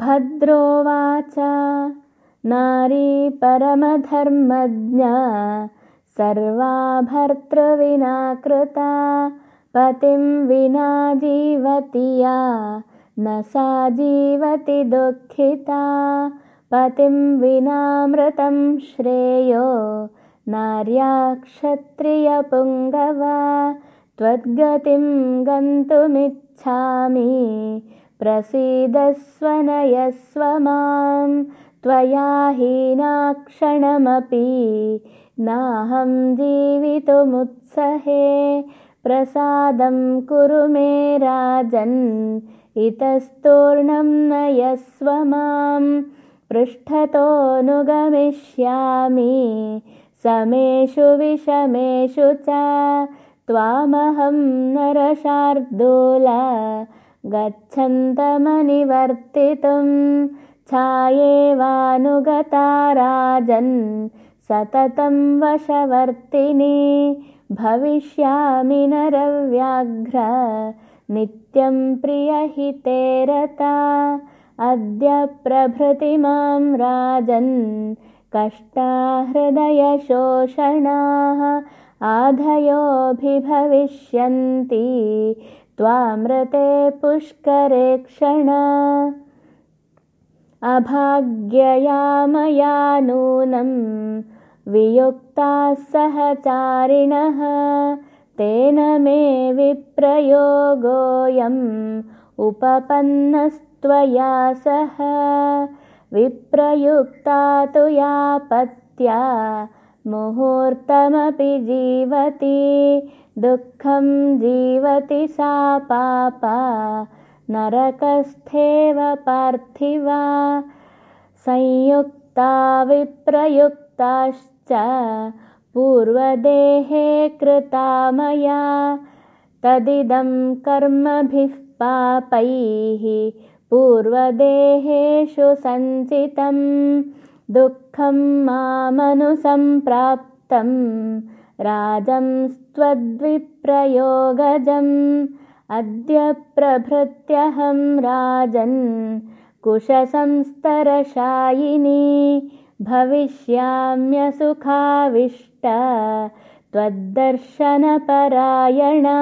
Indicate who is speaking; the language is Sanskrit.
Speaker 1: भद्रोवाच। नारी परमधर्मज्ञा सर्वा भर्तृविना कृता पतिं विना जीवति या न सा जीवति दुःखिता पतिं विनामृतं श्रेयो नार्या क्षत्रियपुङ्गवा त्वद्गतिं गन्तुमिच्छामि प्रसीदस्वनयस्व मां त्वया हीनाक्षणमपि नाहं जीवितुमुत्सहे। प्रसादं कुरु मे राजन् इतस्तूर्णं नयस्व मां पृष्ठतोऽनुगमिष्यामि समेषु विषमेषु च त्वामहं नरशार्दूल गच्छन्तमनिवर्तितुं। छायेवानुगता राजन् सततं वशवर्तिनि। भविष्यामि नरव्याघ्र नित्यं प्रियहिते रता। अद्य प्रभृति मां राजन् कष्टाहृदयशोषणाः आधयोऽभिभविष्यन्ति त्वामृते पुष्करे क्षण। अभाग्यया मया नूनं वियुक्ताः सहचारिणः। तेन मे विप्रयोगोऽयम् उपपन्नस्त्वया सह। विप्रयुक्ता तु यापत्या मुहूर्तमपि जीवति दुःखं जीवति सा पापा नरकस्थेव पार्थिवा संयुक्ता विप्रयुक्ताश्च पूर्वदेहे कृता मया तदिदं कर्मभिः पापैः पूर्वदेहेषु सञ्चितं दुःखं मामनुसम्प्राप्तं राजंस्त्वद्विप्रयोगजम् अद्य प्रभृत्यहं राजन् कुशसंस्तरशायिनी भविष्याम्यसुखाविष्ट त्वद्दर्शनपरायणा